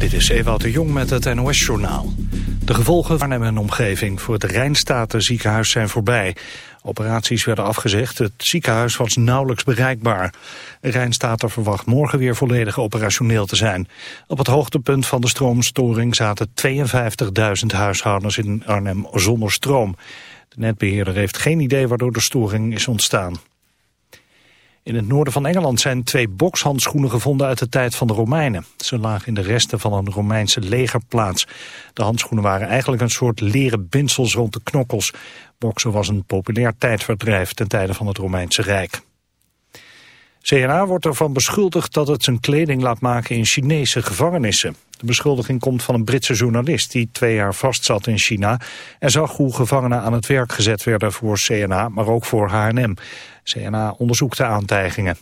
Dit is Ewout de Jong met het NOS-journaal. De gevolgen van Arnhem en omgeving voor het Rijnstaten ziekenhuis zijn voorbij. Operaties werden afgezegd, het ziekenhuis was nauwelijks bereikbaar. Rijnstaten verwacht morgen weer volledig operationeel te zijn. Op het hoogtepunt van de stroomstoring zaten 52.000 huishoudens in Arnhem zonder stroom. De netbeheerder heeft geen idee waardoor de storing is ontstaan. In het noorden van Engeland zijn twee bokshandschoenen gevonden uit de tijd van de Romeinen. Ze lagen in de resten van een Romeinse legerplaats. De handschoenen waren eigenlijk een soort leren bindsels rond de knokkels. Boksen was een populair tijdverdrijf ten tijde van het Romeinse Rijk. CNA wordt ervan beschuldigd dat het zijn kleding laat maken in Chinese gevangenissen. De beschuldiging komt van een Britse journalist die twee jaar vastzat in China... en zag hoe gevangenen aan het werk gezet werden voor CNA, maar ook voor H&M. CNA onderzoekt de aantijgingen.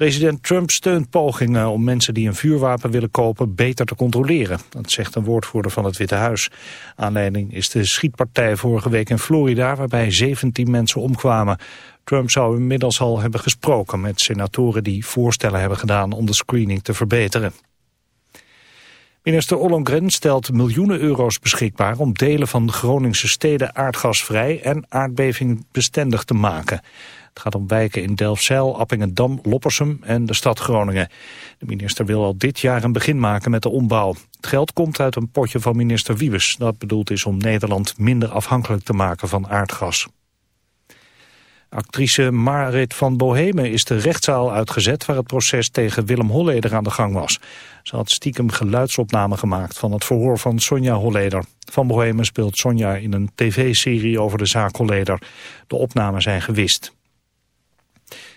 President Trump steunt pogingen om mensen die een vuurwapen willen kopen beter te controleren. Dat zegt een woordvoerder van het Witte Huis. Aanleiding is de schietpartij vorige week in Florida waarbij 17 mensen omkwamen. Trump zou inmiddels al hebben gesproken met senatoren die voorstellen hebben gedaan om de screening te verbeteren. Minister Ollongren stelt miljoenen euro's beschikbaar om delen van Groningse steden aardgasvrij en aardbevingbestendig te maken. Het gaat om wijken in Delfzijl, Appingedam, Loppersum en de stad Groningen. De minister wil al dit jaar een begin maken met de ombouw. Het geld komt uit een potje van minister Wiebes. Dat bedoeld is om Nederland minder afhankelijk te maken van aardgas. Actrice Marit van Bohemen is de rechtszaal uitgezet... waar het proces tegen Willem Holleder aan de gang was. Ze had stiekem geluidsopname gemaakt van het verhoor van Sonja Holleder. Van Bohemen speelt Sonja in een tv-serie over de zaak Holleder. De opnamen zijn gewist.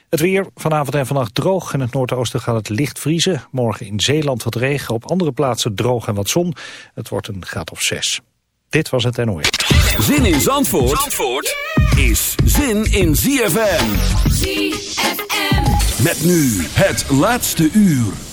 Het weer, vanavond en vannacht droog. In het noordoosten gaat het licht vriezen. Morgen in Zeeland wat regen, op andere plaatsen droog en wat zon. Het wordt een graad of zes. Dit was het NOS. Zin in Zandvoort, Zandvoort is zin in ZFM. ZFM. Met nu het laatste uur.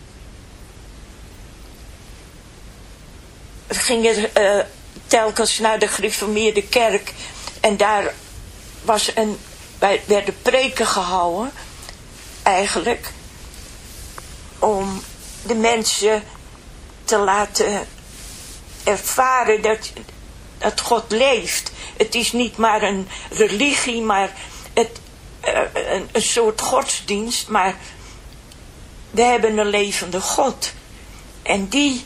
ging er eh, telkens naar de gereformeerde kerk en daar was een, wij werden preken gehouden eigenlijk om de mensen te laten ervaren dat, dat God leeft. Het is niet maar een religie, maar het, eh, een, een soort godsdienst, maar we hebben een levende God. En die,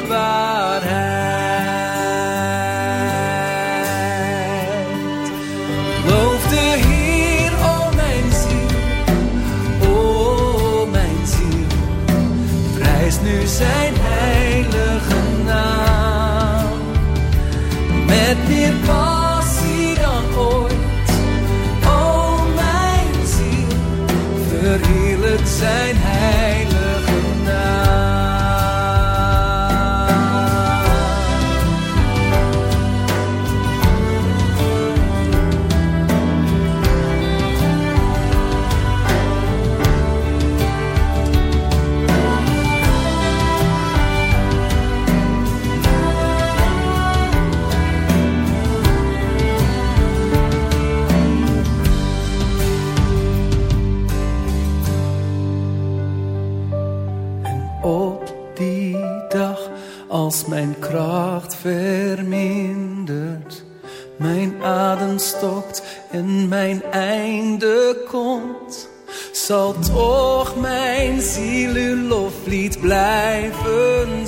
Mijn einde komt, zal toch mijn ziel uw loflied blijven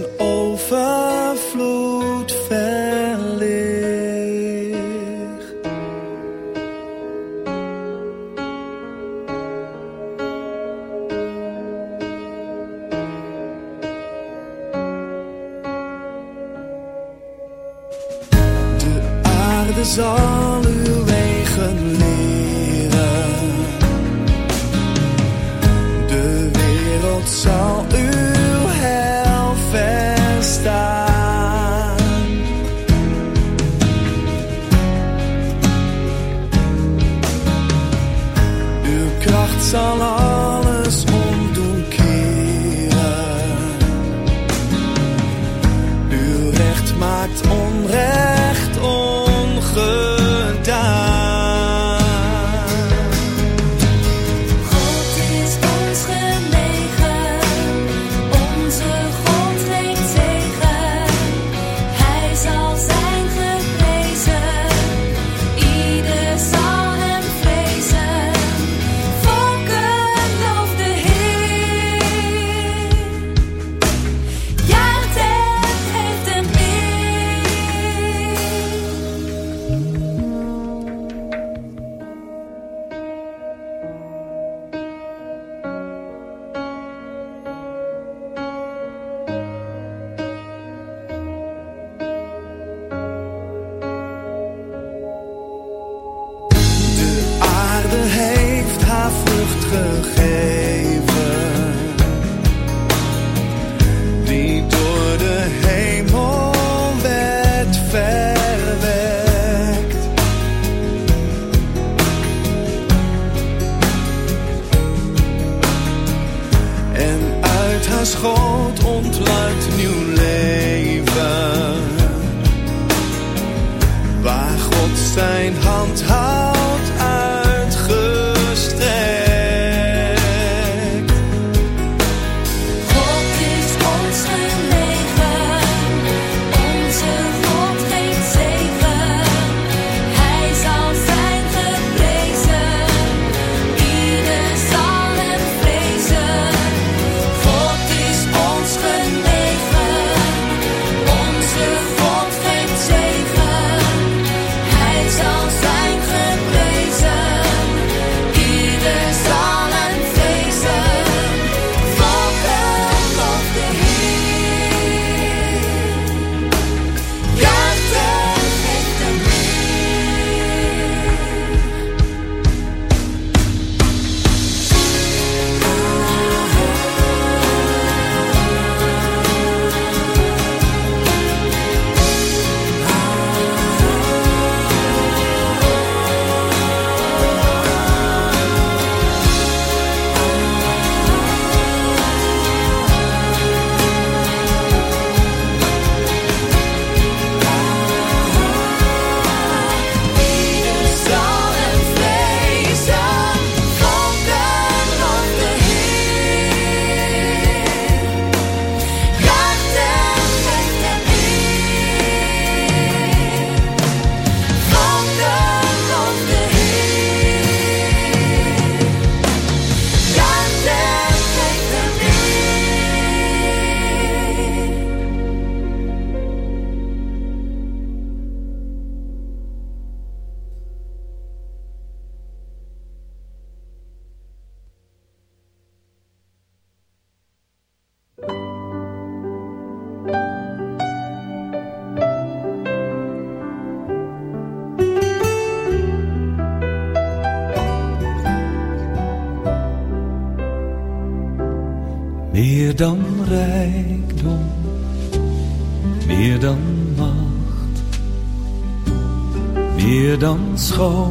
te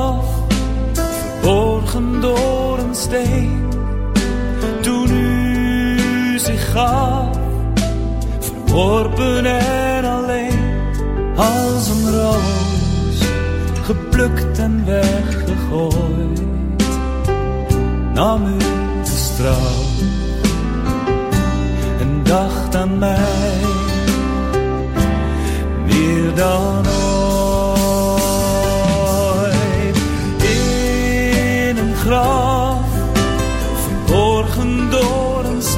door een steen. Toen u zich gaf, verworpen en alleen, als een roos, geplukt en weggegooid, nam u de straf en dacht aan mij meer dan.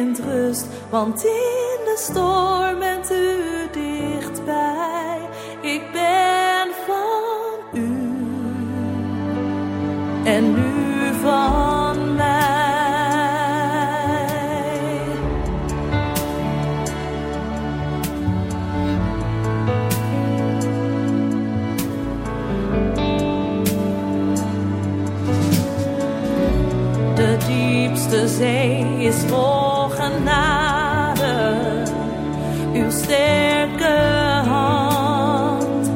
vindt rust, want in de storm bent u dichtbij. Ik ben van u en u van mij. De diepste zee is vol sterke hand,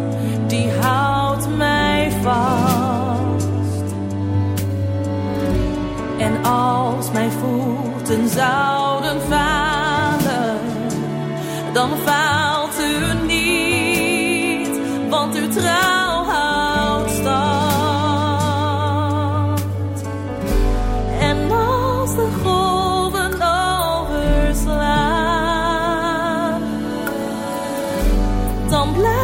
die houdt mij vast. En als mijn voeten zouden dan